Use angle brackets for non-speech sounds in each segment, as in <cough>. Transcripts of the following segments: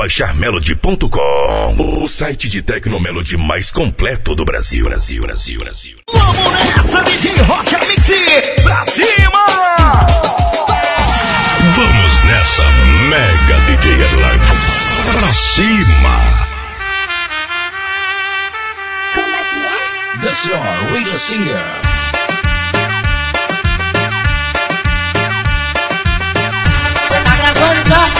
Baixarmelody.com, o site de Tecnomelody mais completo do Brasil. Brasil, Brasil, Brasil. Vamos nessa, DJ Rock Mix, pra cima! Vamos nessa, Mega DJ Atlanta, pra cima! The Star Rita Singer. Tá gravando, tá?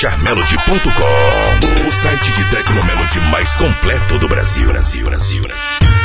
charmelody.com, o site de tecnomelody mais completo do Brasil. Brasil, Brasil, Brasil.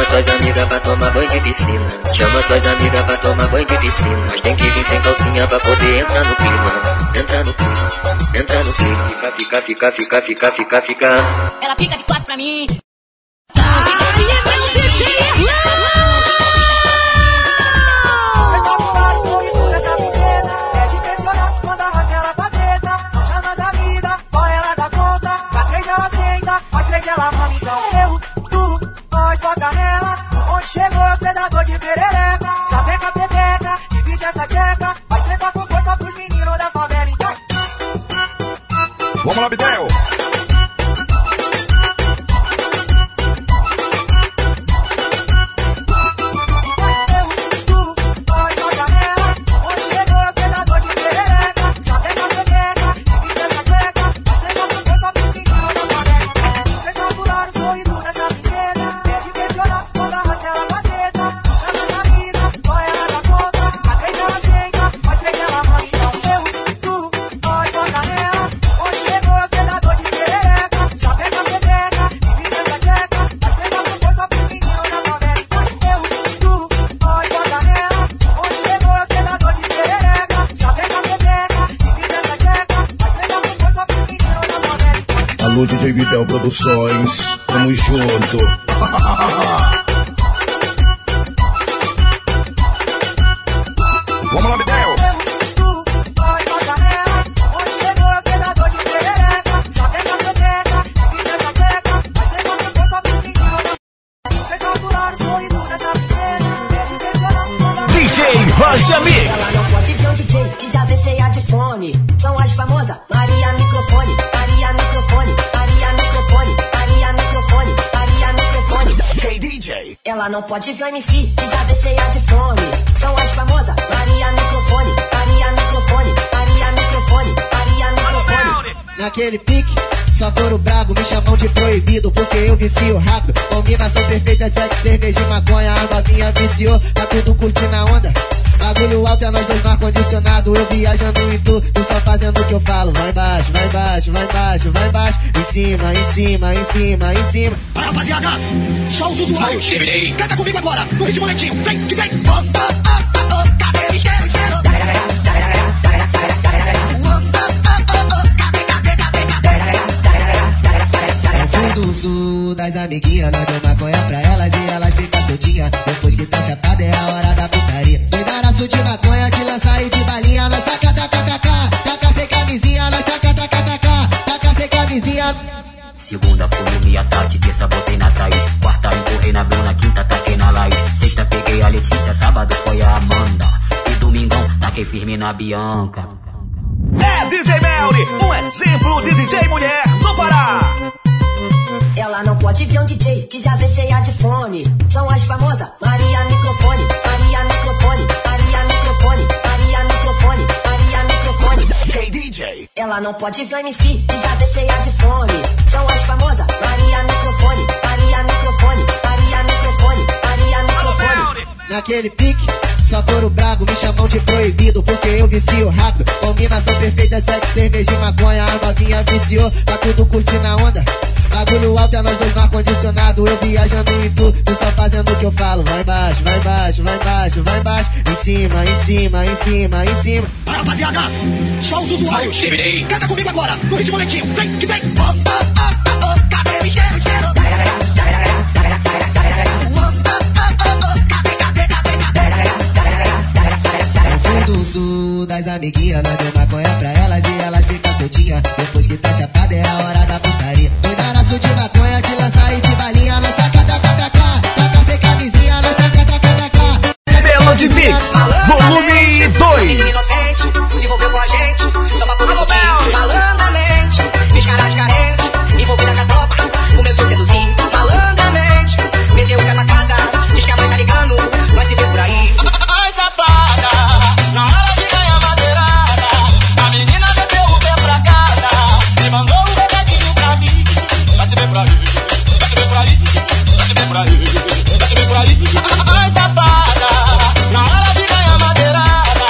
Chama suas amigas pra tomar banho de piscina. Chama suas amigas pra tomar banho de piscina. Mas tem que vir sem calcinha pra poder entrar no clima. Entrar no clima, entrar no clima. Fica, fica, fica, fica, fica, fica, Ela fica de quatro pra mim. Ai, é meu DJ Irlanda! emoções. cima, em cima. Vai, rapaziada, só os usuários. Canta comigo agora, no ritmo lentinho. Vem, que vem. Opa, opa, opa, cabelo esquerdo, esquerdo. É Zoom das amiguinhas, nós é fiquei firme na Bianca. É DJ Melly, um exemplo de DJ mulher no Pará. Ela não pode ver um DJ que já vê cheia de fone. São as famosas Maria Microfone, Maria Microfone, Maria Microfone, Maria Microfone, Maria Microfone. Hey DJ! Ela não pode ver um MC que já vê cheia de fone. São as famosas Maria Microfone, Maria Microfone, Maria Microfone, Maria Microfone. Naquele pique só couro brabo, me chamam de proibido, porque eu vicio rápido. Combinação perfeita, sete cerveja e maconha, a novinha viciou, tá tudo curtindo a onda. Bagulho alto é nós dois no ar-condicionado, eu viajando em tu, tu só fazendo o que eu falo. Vai embaixo, vai embaixo, vai embaixo, vai embaixo, em cima, em cima, em cima, em cima. Rapaziada, só os usuários. Canta comigo agora, no ritmo lentinho. Vem, que vem. Oh, das amiguinhas, nós deu maconha pra elas e elas ficam soltinhas. Depois que tá chapada é a hora da putaria. Na de maconha, te lançar e de balinha, nós taca, taca, taca. Taca sem camisinha, nós taca, taca, taca. Melody Mix, volume 2. Menino inocente, se envolveu com a gente, só pra Vai se ver aí, ver por aí, se ver por aí, se ver por aí. Ai, safada, na hora de ganhar madeirada,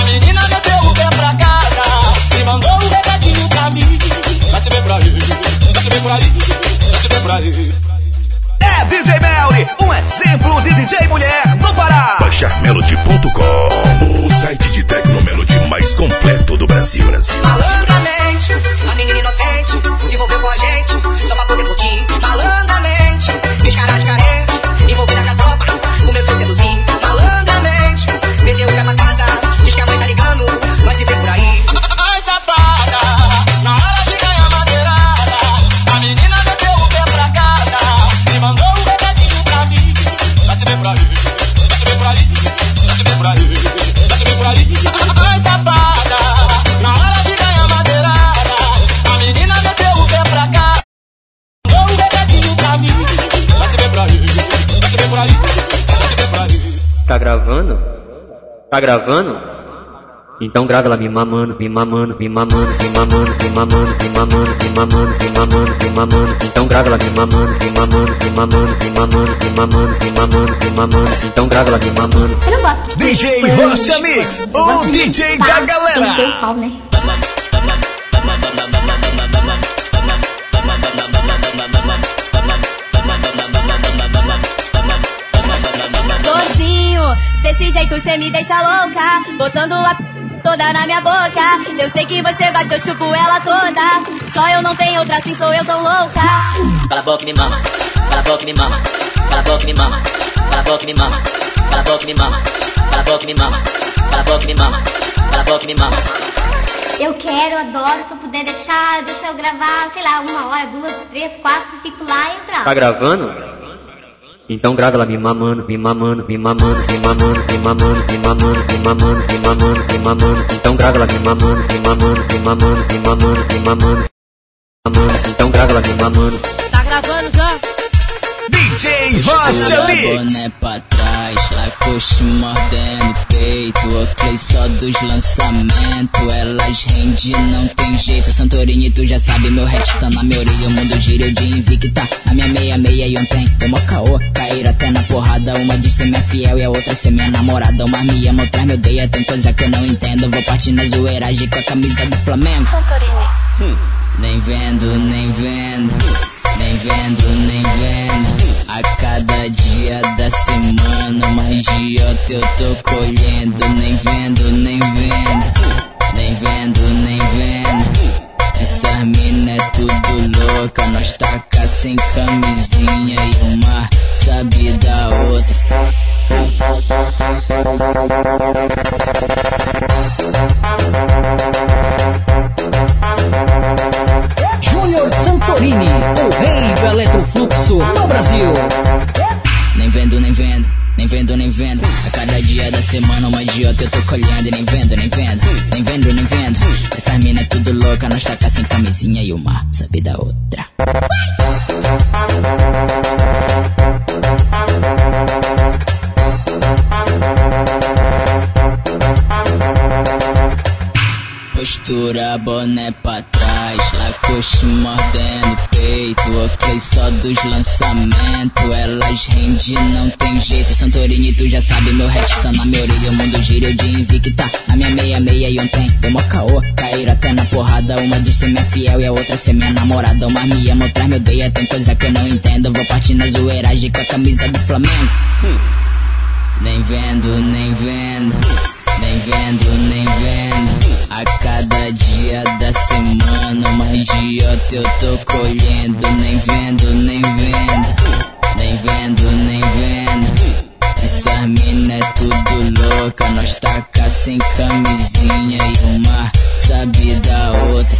a menina meteu o pé pra casa e mandou um recadinho pra mim. Vai se ver por aí, vai se ver por aí, vai se ver por aí. É DJ Melly, um exemplo de DJ mulher no Pará. BaixarMelody.com O site de Tecnomelody mais completo do Brasil. Brasil. Malandramente, Tá gravando? Então grava ela me mamando, me mamando, me mamando, me mamando, me mamando, me mamando, me mamando, me mamando, me mamando. Então grava ela me mamando, me mamando, me mamando, me mamando, me mamando, me mamando, me mamando. Então grava ela me mamando. DJ Rocha Mix, o DJ da galera. Jeito cê me deixa louca. Botando a p toda na minha boca. Eu sei que você gosta, eu chupo ela toda. Só eu não tenho outra assim, sou eu tão louca. Cala a boca e me mama, cala a boca e me mama, cala a boca e me mama, cala a boca e me mama, cala a boca e me mama, cala a boca e me mama, cala a boca e me mama, cala a boca e me mama. Eu quero, adoro. Se eu puder deixar, deixa eu gravar, sei lá, uma hora, duas, três, quatro, fico lá e gravo. Tá gravando? Então grava ela me mamando, me mamando, me mamando, me mamando, me mamando, me mamando, me mamando, me mamando, me mamando. Então grava ela me mamando, me mamando, me mamando, me mamando, me mamando, mamando. Então grava ela me mamando. Tá gravando já? DJ Rocha Mix. Trás, lacoste mordendo o peito, óculos só dos lançamentos, elas rende, não tem jeito, Santorini tu já sabe, meu hat tá na minha orelha, o mundo gira eu de invicta, a minha meia meia e um tem, deu mó caô, caíram até na porrada, uma diz ser minha fiel e a outra ser minha namorada, uma me ama, outra me odeia, tem coisa que eu não entendo, vou partir na zoeiragem com a camisa do Flamengo. Nem vendo, nem vendo, nem vendo, nem vendo. A cada dia da semana, uma idiota eu tô colhendo. Nem vendo, nem vendo, nem vendo, nem vendo. Essa mina é tudo louca, nós taca sem camisinha e uma sabe da outra. Júnior Santorini, o rei do eletrofluxo no Brasil. Nem vendo, nem vendo, nem vendo, nem vendo. A cada dia da semana uma idiota eu tô colhendo nem vendo, nem vendo. Nem vendo, nem vendo. Essas mina é tudo louca, nós taca sem camisinha e uma sabe da outra. Postura, boné pra trás, lacoste mordendo peito, óculos só dos lançamentos, elas rende, não tem jeito, Santorini tu já sabe, meu hat tá na minha orelha, o mundo gira, eu de invicta, na minha meia, meia e ontem, deu mó caô, caíram até na porrada, uma de ser minha fiel e a outra ser minha namorada, uma me ama, outra me odeia, tem coisa que eu não entendo, vou partir na zoeiragem com a camisa do Flamengo. Nem vendo, nem vendo, nem vendo, nem vendo. A cada dia da semana, uma idiota eu tô colhendo. Nem vendo, nem vendo, nem vendo, nem vendo. Essas mina é tudo louca, nós taca sem camisinha e uma sabe da outra.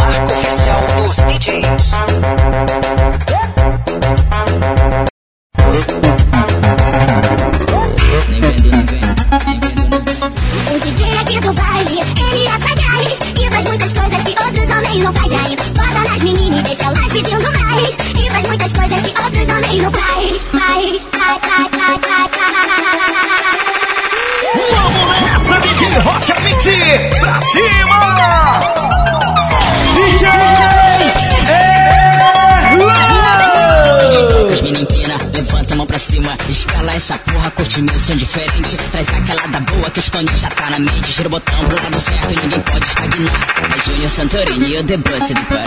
Marco oficial dos DJs. Santorini e o The Boss do Pará. É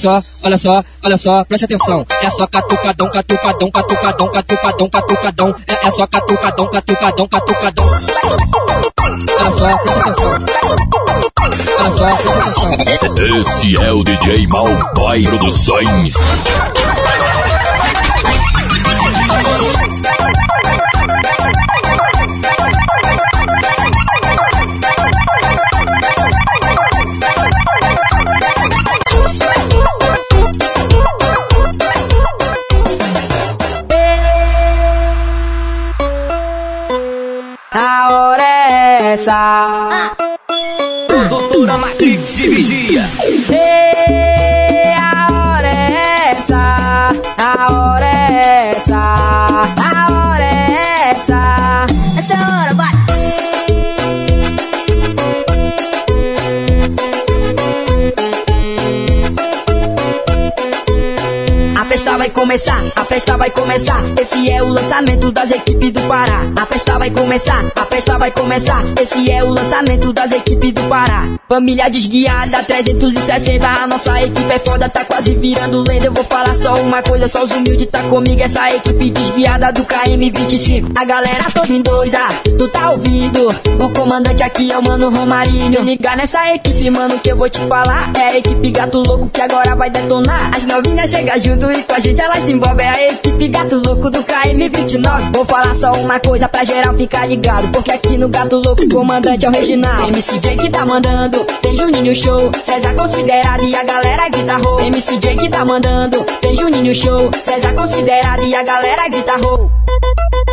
só, olha só, olha só, preste atenção. É só catucadão, catucadão, catucadão, catucadão, catucadão. É, é só catucadão, catucadão, catucadão. Olha só, preste atenção. Olha só, preste atenção. Esse é o DJ Malboy Produções. Vai começar, a festa vai começar. Esse é o lançamento das equipes do Pará. A festa vai começar, a festa vai começar. Esse é o lançamento das equipes do Pará. Família desguiada, 360. A nossa equipe é foda, tá quase virando lenda. Eu vou falar só uma coisa, só os humildes tá comigo. Essa equipe desguiada do KM25. A galera toda em doida, tu tá ouvindo? O comandante aqui é o mano Romarinho. Se ligar nessa equipe, mano, que eu vou te falar. É a equipe gato louco que agora vai detonar. As novinhas chegam junto e com a gente elas se envolvem. É a equipe gato louco do KM29. Vou falar só uma coisa pra geral ficar ligado. Porque aqui no gato louco, o comandante é o Reginaldo. MCJ que tá mandando, tem Juninho Show. César considerado e a galera grita ho. MCJ que tá mandando, tem Juninho Show. César considerado e a galera grita ho.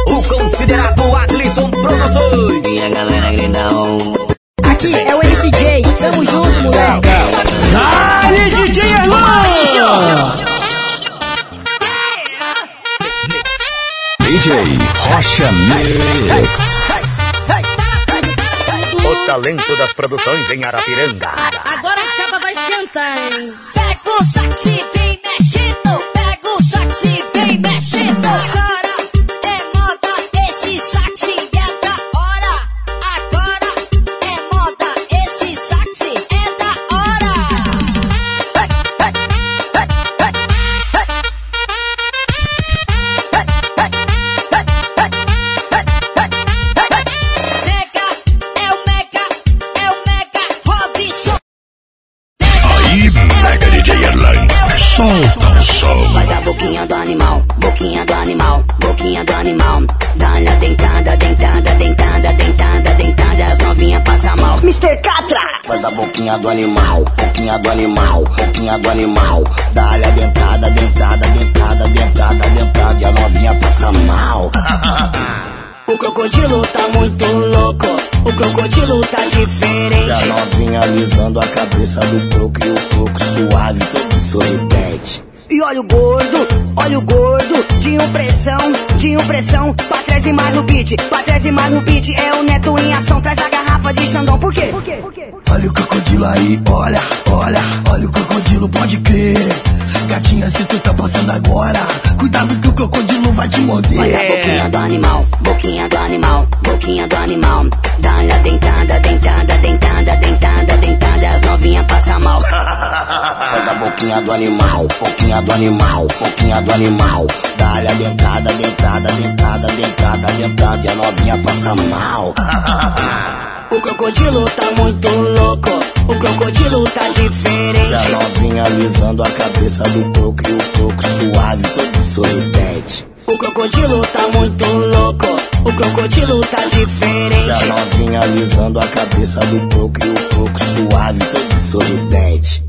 O considerado Adlisson Produções. E a galera grita oh. Aqui é o MCJ, tamo junto, moleque. Dale, DJ Erlan! Rocha Mix. O talento das produções em Arapiranga. Agora a chapa vai esquentar, hein? Pega o sax e vem mexendo. Pega o sax e vem mexendo. Boquinha do animal, boquinha do animal, boquinha do animal. Dá-lhe a dentada, dentada, dentada, dentada, dentada. E a novinha passa mal. <laughs> O crocodilo tá muito louco, o crocodilo tá E diferente. a novinha alisando a cabeça do croco e o croco suave, todo sorridente. E olha o gordo, olha o gordo, de impressão, de impressão. Pra trás e mais no beat, pra trás e mais no beat. É o neto em ação, traz a garrafa de Xandão. Por quê? Olha o crocodilo aí, olha, olha, olha o crocodilo, pode crer. Gatinha, se tu tá passando agora, cuidado que o crocodilo vai te morder. <laughs> Faz a boquinha do animal, boquinha do animal, boquinha do animal. Dá-lhe a dentada, dentada, dentada, dentada, dentada. As novinhas passam mal. Faz a boquinha do animal, boquinha do animal, boquinha do animal. Dá-lhe a dentada, dentada, dentada, dentada, dentada. E a novinha passa mal. <laughs> O crocodilo tá muito louco, o crocodilo tá E a diferente. novinha alisando a cabeça do croco e o croco suave, todo sorridente. O crocodilo tá muito louco, o crocodilo tá E a diferente. novinha alisando a cabeça do croco e o croco suave, todo sorridente.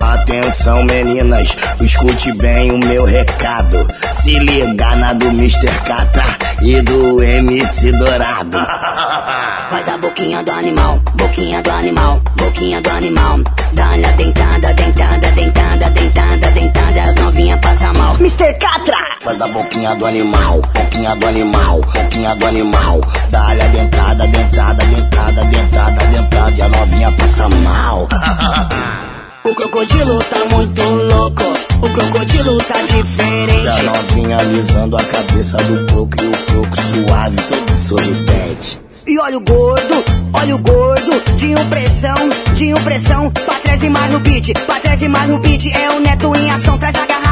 Atenção meninas, escute bem o meu recado. Se liga na do Mr. Catra e do MC Dourado. <laughs> Faz a boquinha do animal, boquinha do animal, boquinha do animal. Dá-lhe a dentada, dentada, dentada, dentada, dentada. As novinhas passam mal. Mr. Catra! Faz a boquinha do animal, boquinha do animal, boquinha do animal. Dá-lhe a dentada, dentada, dentada, dentada, dentada. E a novinha passa mal. <laughs> O crocodilo tá muito louco, o crocodilo tá E a diferente. novinha alisando a cabeça do croco e o croco suave, todo sorridente. E olha o gordo, olha o gordo, de impressão, de impressão. Pra trás e mais no beat, pra trás e mais no beat. É o neto em ação, traz a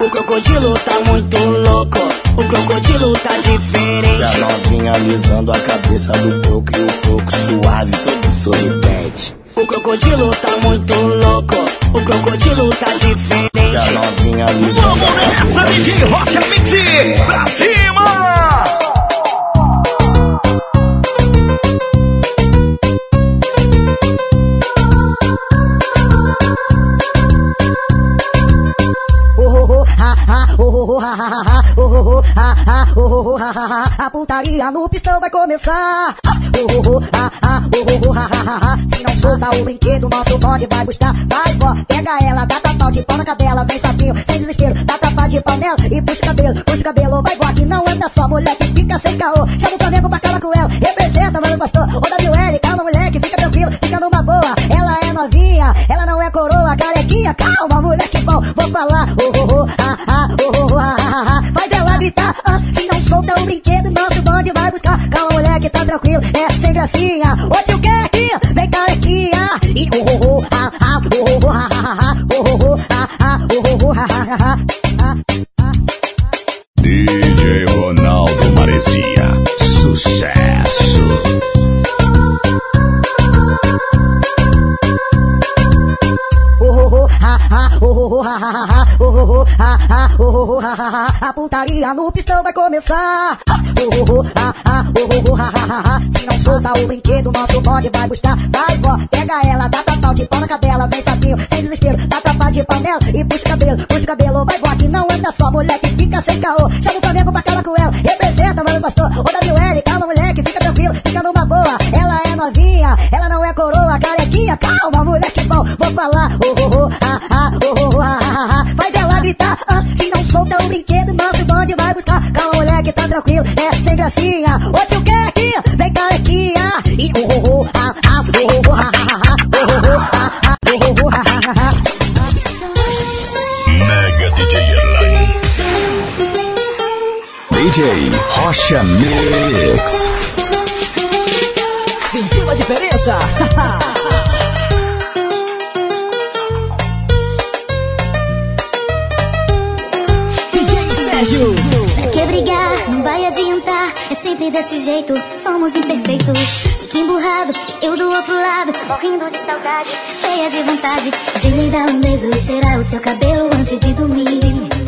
O crocodilo tá muito louco, o crocodilo tá E a diferente. novinha alisando a cabeça do croco e o croco suave, todo sorridente. O crocodilo tá muito louco, o crocodilo tá E a diferente. novinha alisando Vamos a nessa, DJ Rocha Mix! Pra cima! A putaria no pistão vai começar. Se não solta o brinquedo, nosso bonde vai buscar. Vai, vó, pega ela, dá tapau de pau na cadela, vem sapinho, sem desespero, dá tapa de panela e puxa o cabelo, puxa o cabelo, vai, vó, que não anda só, moleque, fica sem caô. Chama o Flamengo pra cala com ela, representa, mano, pastor. Ô, WL, moleque, fica tranquilo, fica numa boa. Ela é novinha, ela não é coroa, carequinha, calma, moleque bom, vou falar. Oh, oh, oh, ah, ah, oh, oh, oh, ah, ah, ah. Faz ela gritar, ah, se não solta o brinquedo, nosso bonde vai buscar. Calma, moleque, tá tranquilo, é sem gracinha. Ô, tio Quequinha, vem carequinha. E oh, oh, oh, ah, ah, oh, oh, oh, ah, ah, ah, oh, oh, oh, ah, ah, oh, oh, oh, ah, ah, ah, ah. DJ Ronaldo Maresia, sucesso. A putaria no pistão vai começar. Se não solta o brinquedo, nosso bonde vai buscar. Vai, vó, pega ela, dá tapau de pau na cadela, vem sapinho, sem desespero, dá tapa de panela e puxa o cabelo, puxa o cabelo, vai, vó, que não anda só, moleque, fica sem caô. Chama o Flamengo pra cala com ela, representa, mano, pastor. Ô, WL, calma, moleque, fica tranquilo, fica numa boa. Ela é novinha, ela não é coroa, carequinha, calma, moleque bom, vou falar. Oh, tá tranquilo, é sem gracinha. Ô, tio Keck, vem carequinha. E oh, ah, ah, oh, oh, oh, ah, ah, ah, oh, oh, oh, ah, ah, oh, oh, oh, ah, ah, ah. Mega DJ Erline. DJ Rocha Mix. Sentiu a diferença? <laughs> DJ Sérgio. Sempre desse jeito, somos imperfeitos. Fique emburrado, eu do outro lado, morrendo de saudade, cheia de vontade de lhe dar um beijo e cheirar o seu cabelo antes de dormir.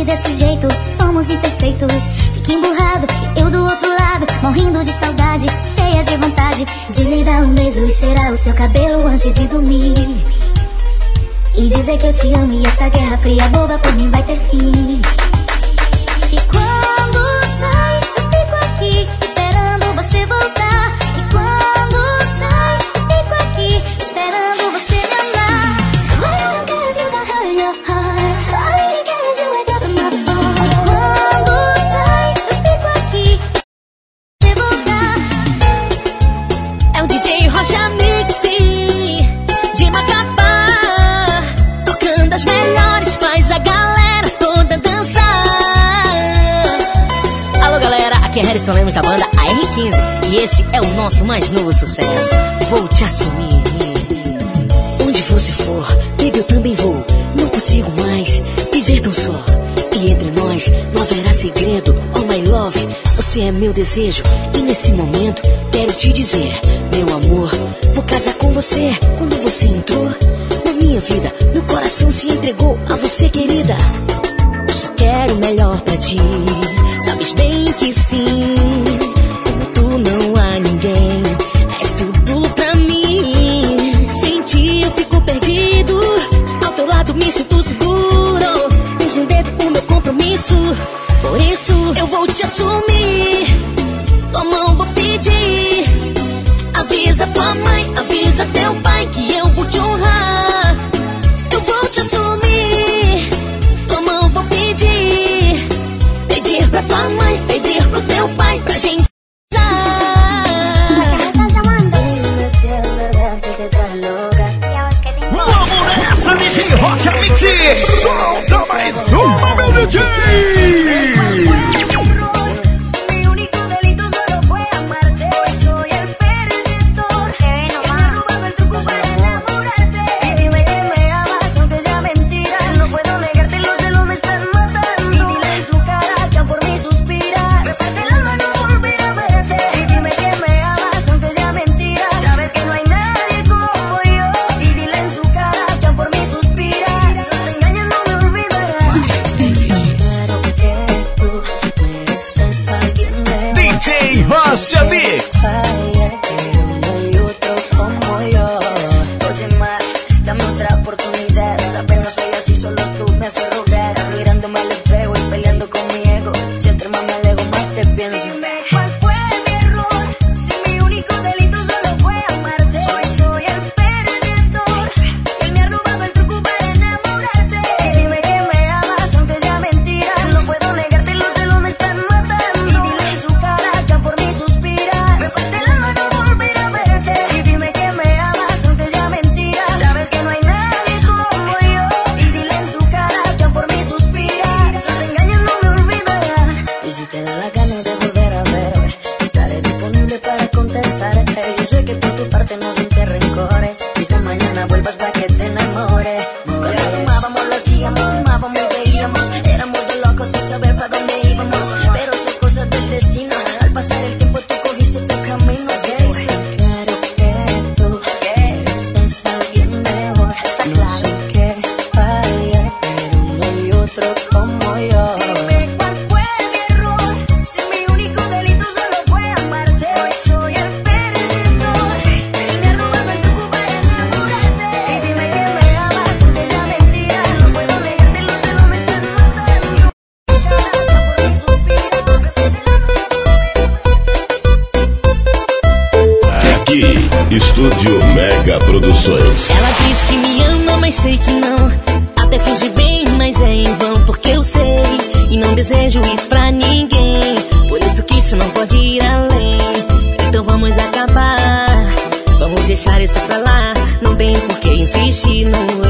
Sempre desse jeito, somos imperfeitos. Fique emburrado, eu do outro lado, morrendo de saudade, cheia de vontade de lhe dar um beijo e cheirar o seu cabelo antes de dormir. E dizer que eu te amo e essa guerra fria boba por mim vai ter fim. E quando sai, eu fico aqui esperando você voltar. Harrison Lemos da banda AR15 e esse é o nosso mais novo sucesso. Vou te assumir. Onde você for, baby, eu também vou. Não consigo mais viver tão só. E entre nós não haverá segredo. Oh, my love, você é meu desejo. E nesse momento quero te dizer, meu amor, vou casar com você. Quando você entrou na minha vida, meu coração se entregou a você, querida. Só quero o melhor pra ti. Sabes bem que sim. Como tu não há ninguém. És tudo pra mim. Sem ti eu fico perdido. Ao teu lado me sinto seguro. Pus no dedo o meu compromisso. Por isso eu vou te assumir. Tua mão vou pedir. Avisa tua mãe, avisa teu pai que uma, deixar isso pra lá. Não tem por que insistir, no.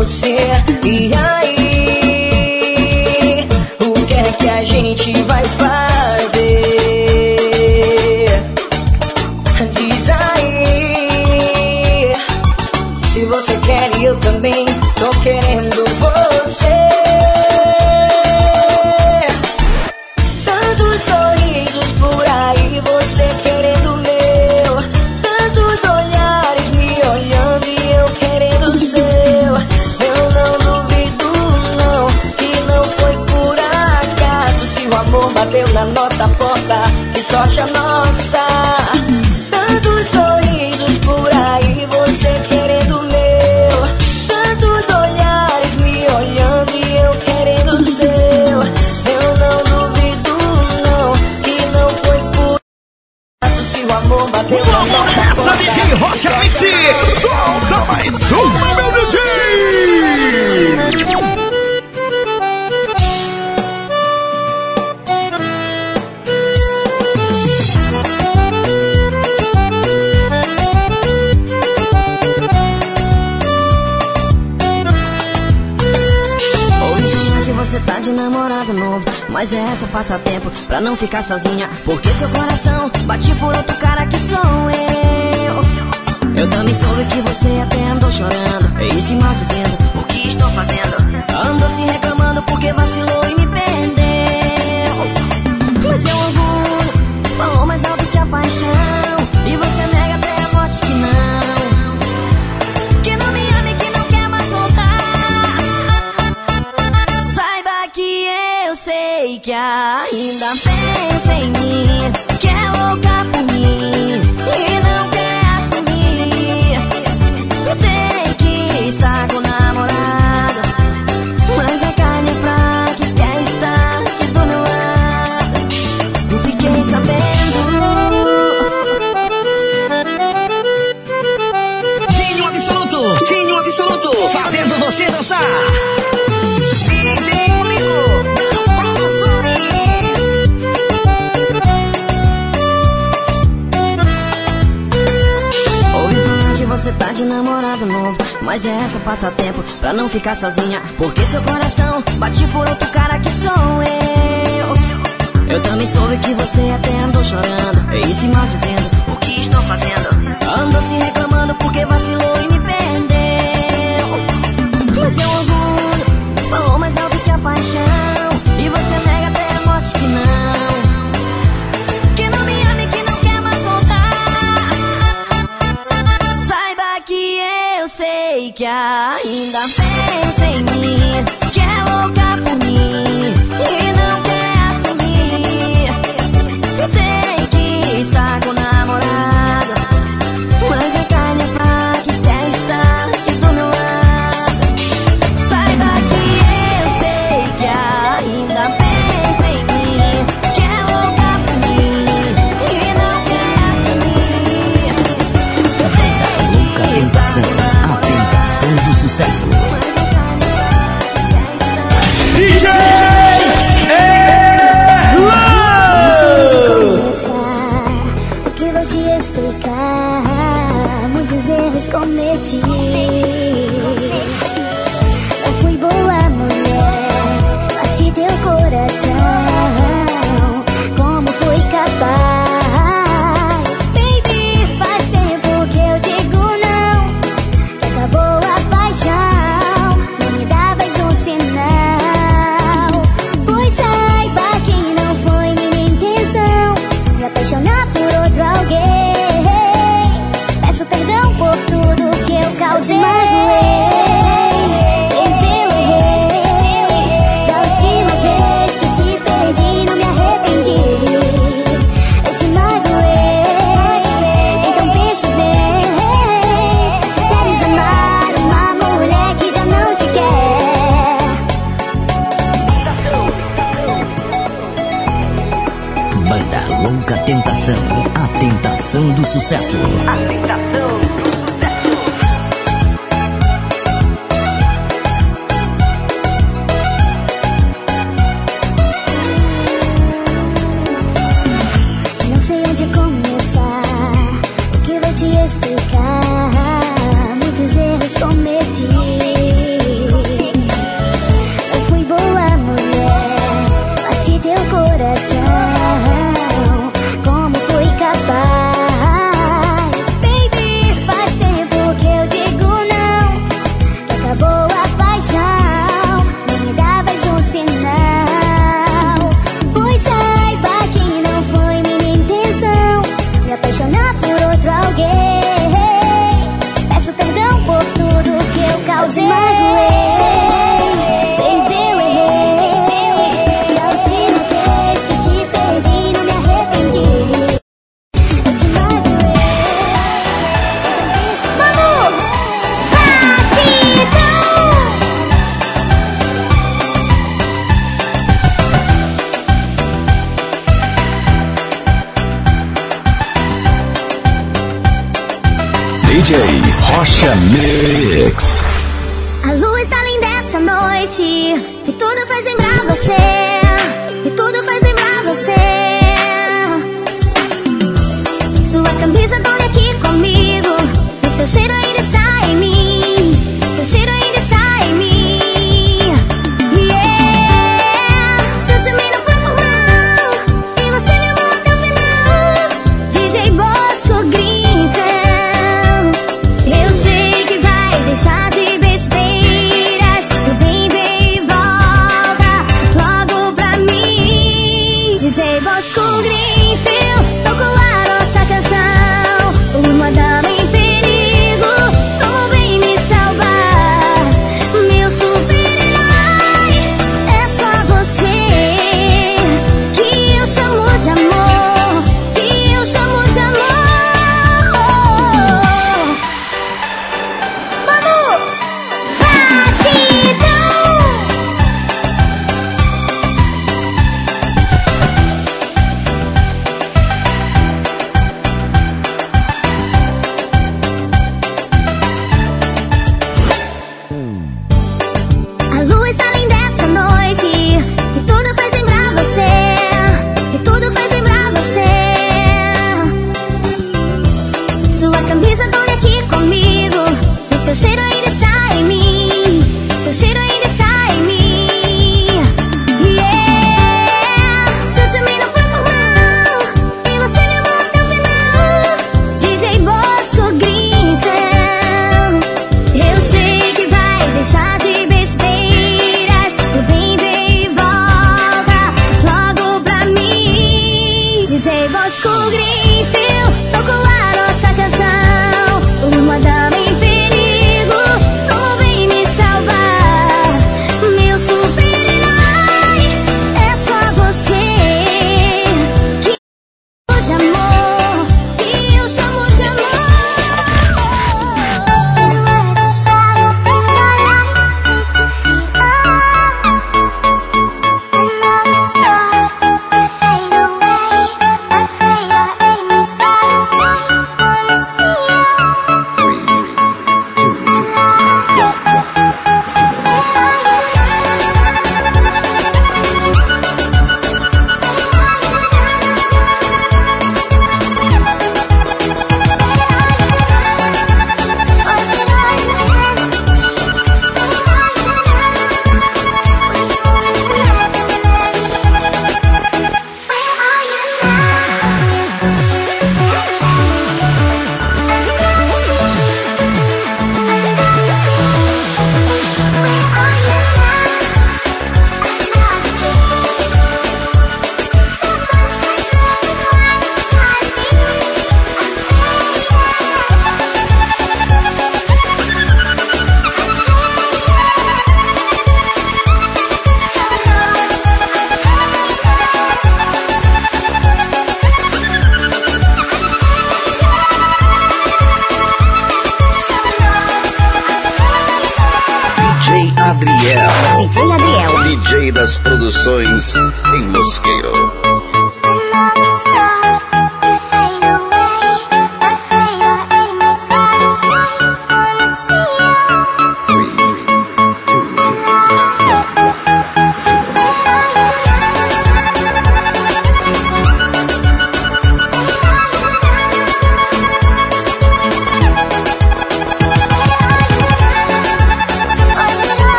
você. E aí, o que é que a gente vai fazer? ficar sozinho. mas é só passatempo pra não ficar sozinha. Porque seu coração bate por outro cara que sou eu. Eu também soube que você até andou chorando e se maldizendo. O que estou fazendo? Andou se reclamando porque vacilou e sucesso. Atenção.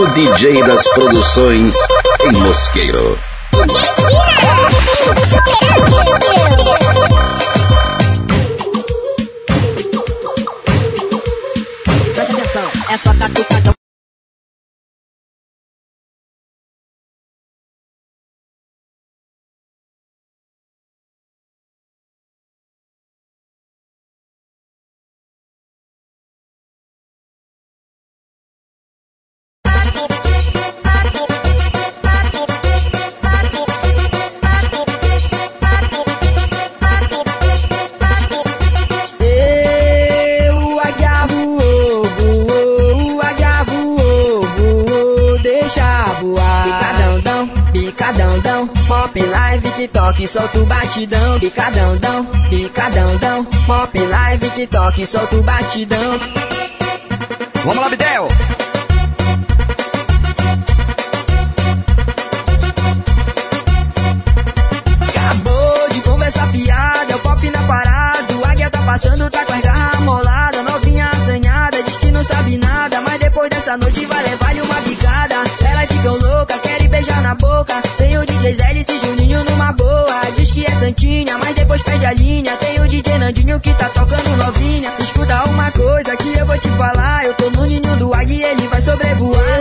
o DJ das produções em Mosqueiro. Presta atenção, é só catucadão. Fernandinho que tá tocando novinha. Escuta uma coisa que eu vou te falar. Eu tô no ninho do águia e ele vai sobrevoar.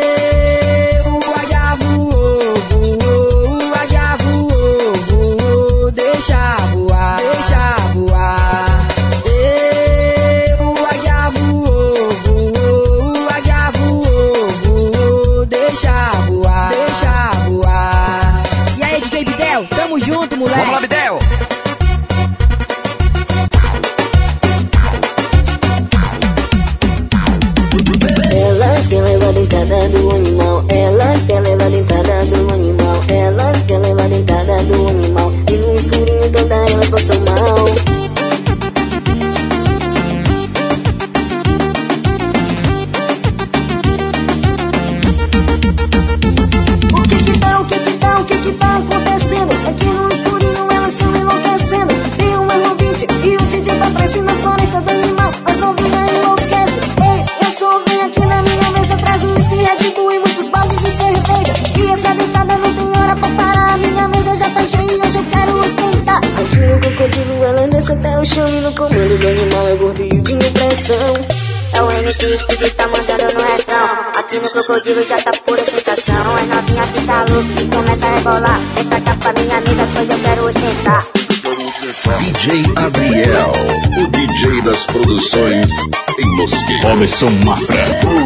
Anderson Mafra.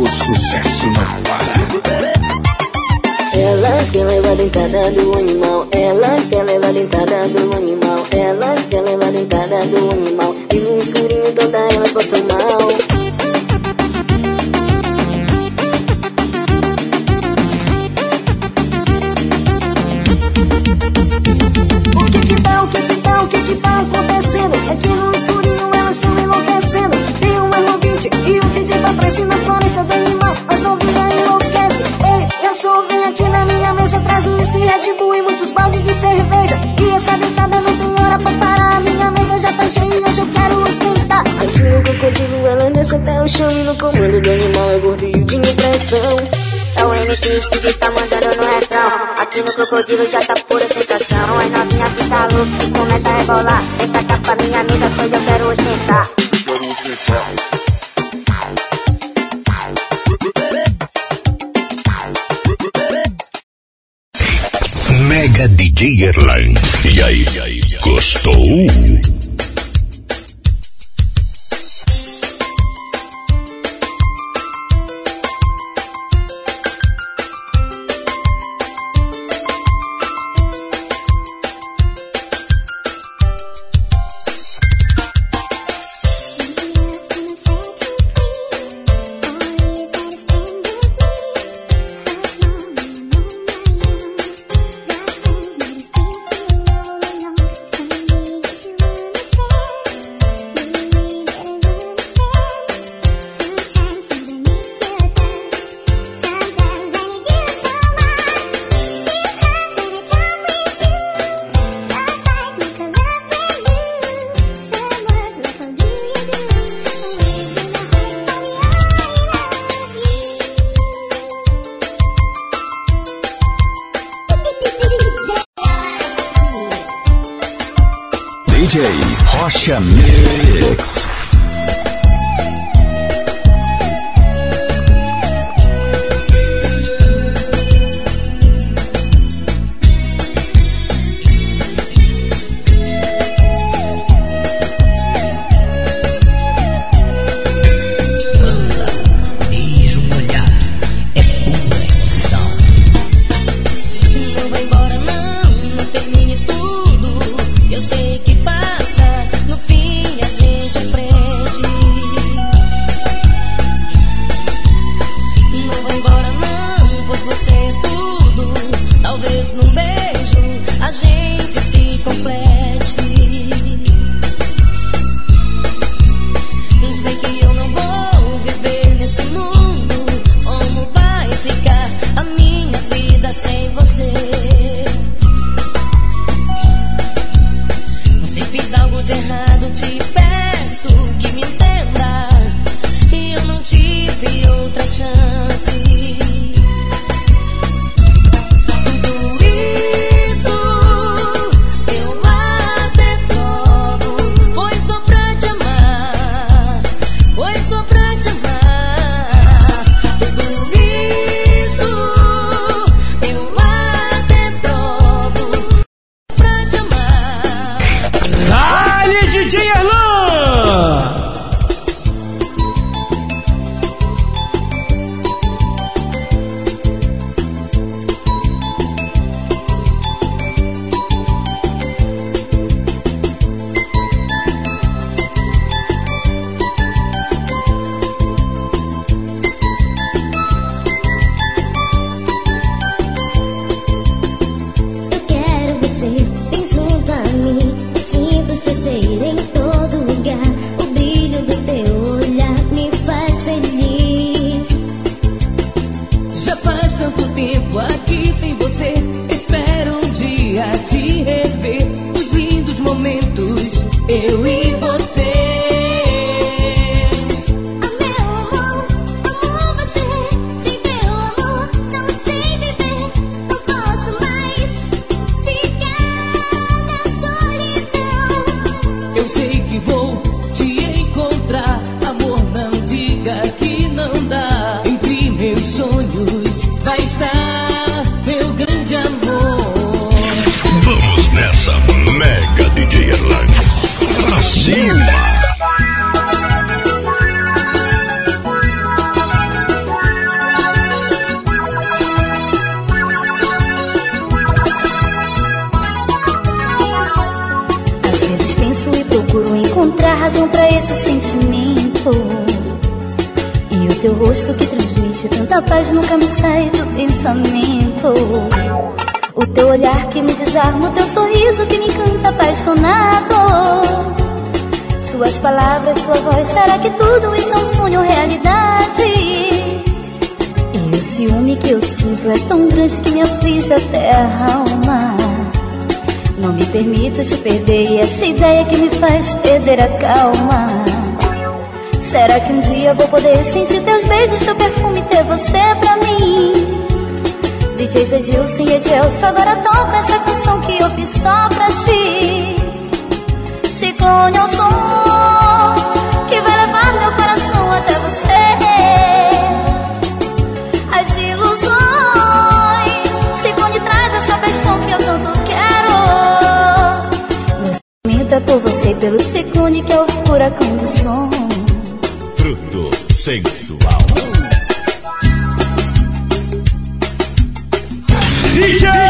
O sucesso não chame no comando do animal é gordinho de impressão. É o MC que tá mandando no refrão. Aqui no crocodilo já tá pura sensação. É novinha fica tá louca e começa a rebolar. Vem pra cá pra minha amiga, pois eu quero ostentar. Mega DJ Erlang. E aí, gostou? sua voz, será que tudo isso é um sonho ou realidade? E o ciúme que eu sinto é tão grande que me aflige até a alma. Não me permito te perder e essa ideia que me faz perder a calma. Será que um dia vou poder sentir teus beijos, teu perfume, ter você pra mim? DJs Edilson e Edielson, agora toca essa canção que eu fiz só pra ti. Ciclone, ao som sei pelo secunde que é o furacão do som. Fruto sensual. DJ!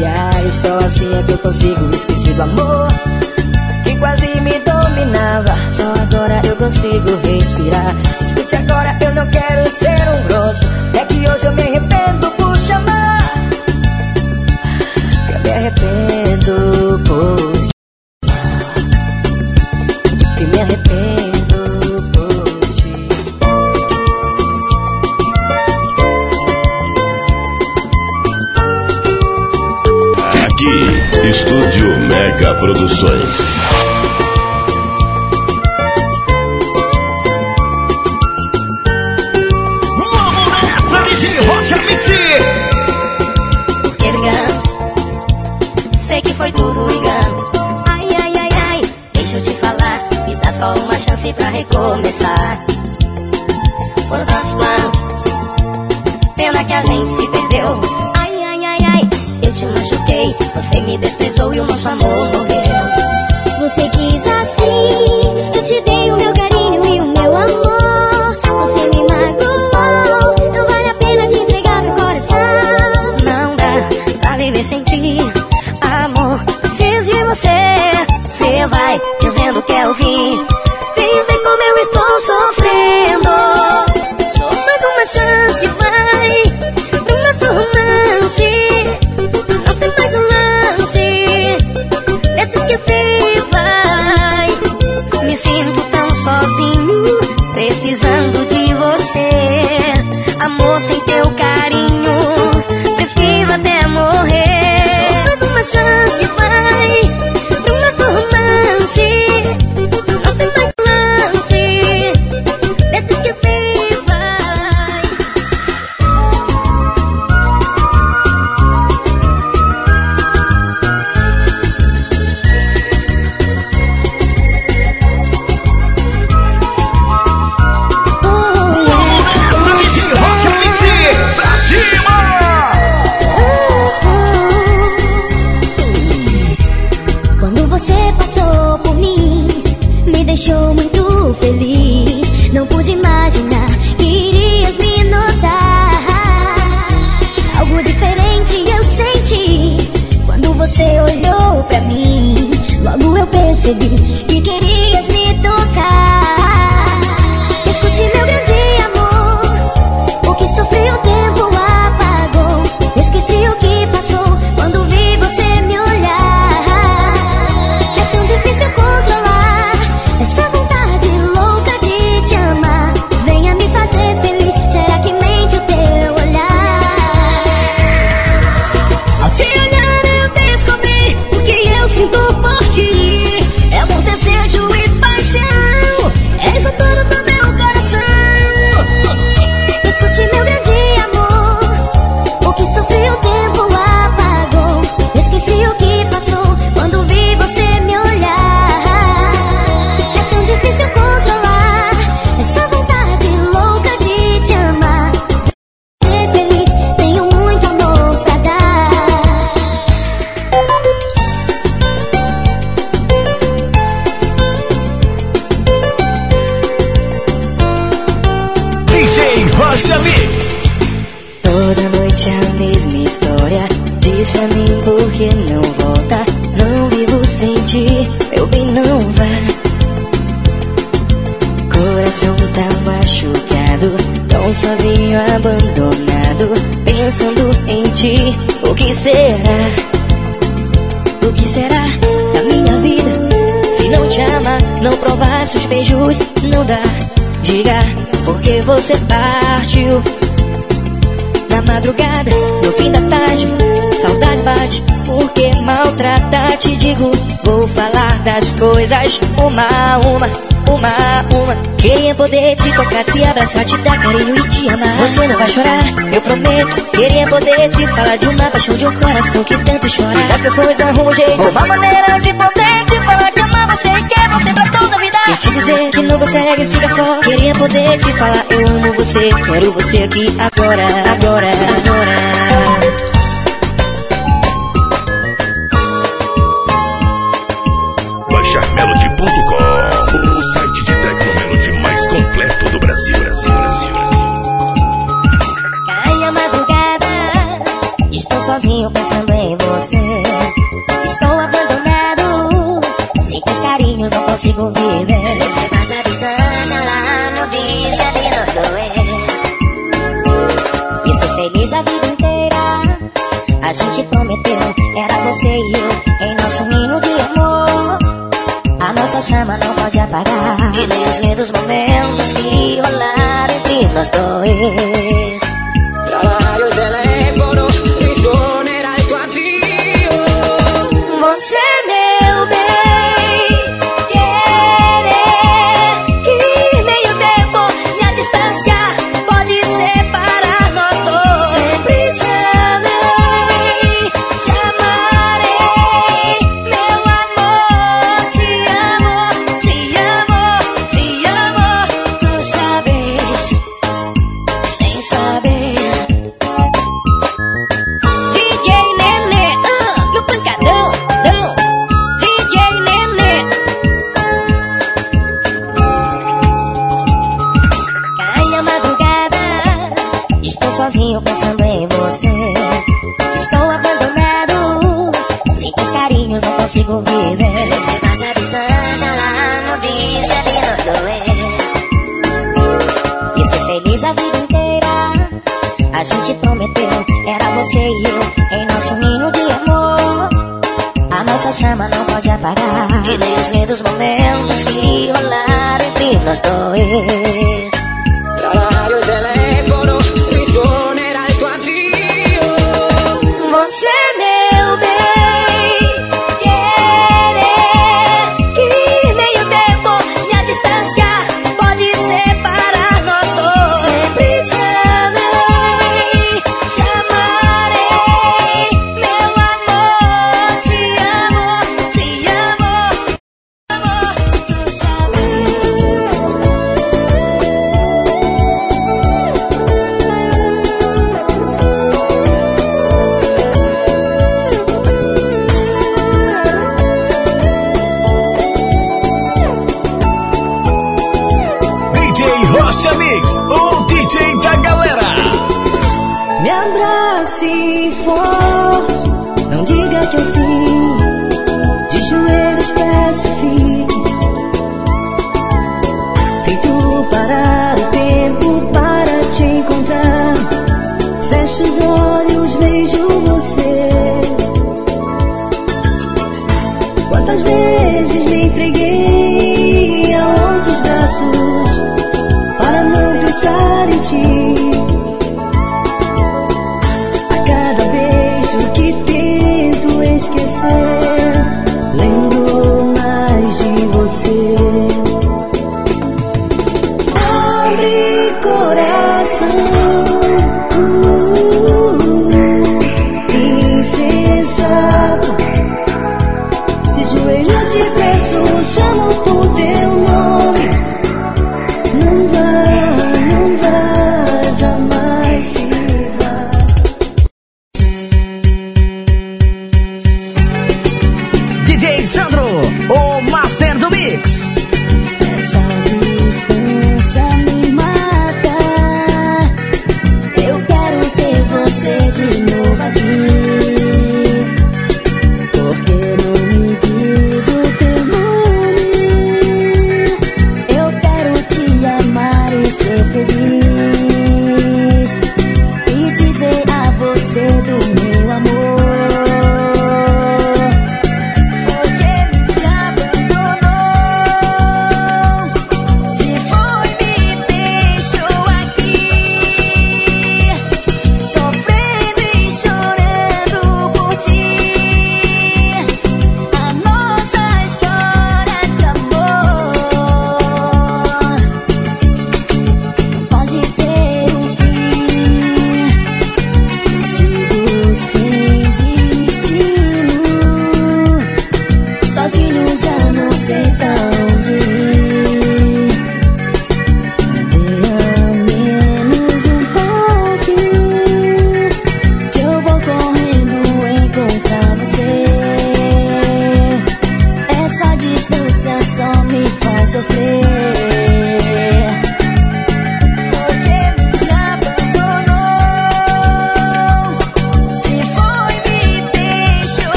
E só assim é que eu consigo esquecer do amor Que quase me dominava. Só agora eu consigo respirar. Machucado, tão sozinho, abandonado. Pensando em ti, o que será? O que será da minha vida? Se não te ama, não provasse os beijos, não dá. Diga por que você partiu. Na madrugada, no fim da tarde, saudade bate. Porque maltratar, te digo, vou falar das coisas uma a uma, uma a uma. Queria poder te tocar, te abraçar, te dar carinho e te amar. Você não vai chorar, eu prometo. Queria poder te falar de uma paixão de um coração que tanto chora. E as pessoas arrumam um jeito, uma maneira de poder te falar que amar você e quer você pra toda a vida. E te dizer que não consegue, fica só. Queria poder te falar, eu amo você, quero você aqui agora, agora, agora. Sozinho pensando em você. Estou abandonado, sem teus carinhos não consigo viver. Passa a distância lá no bicho ali no doer. E ser feliz a vida inteira, a gente prometeu, era você e eu, em nosso ninho de amor. A nossa chama não pode apagar. E nem os lindos momentos que rolaram entre nós dois. Trabajo el A gente prometeu, era você e eu, em nosso ninho de amor. A nossa chama não pode apagar. Que nem os lindos momentos que rolaram entre nós dois.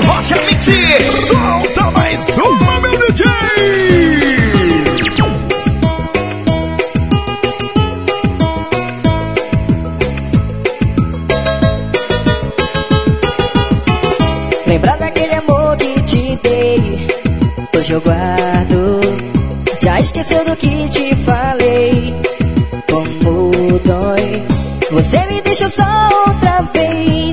de Mix. Solta mais uma, meu DJ. Lembrar daquele amor que te dei, hoje eu guardo. Já esqueceu do que te falei, como dói. Você me deixou só outra vez.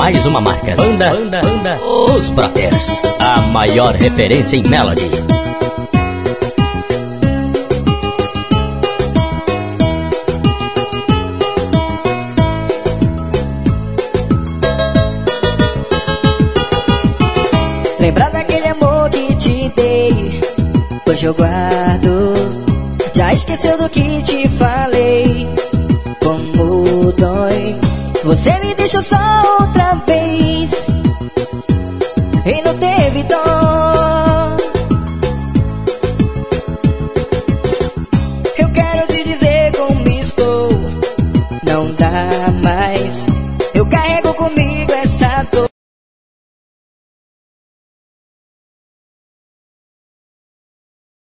Mais uma marca. Banda, banda, banda. Os Brothers. A maior referência em Melody. Lembrar daquele amor que te dei, hoje eu guardo. Já esqueceu do que te falei, como dói. Você me deixou só outra vez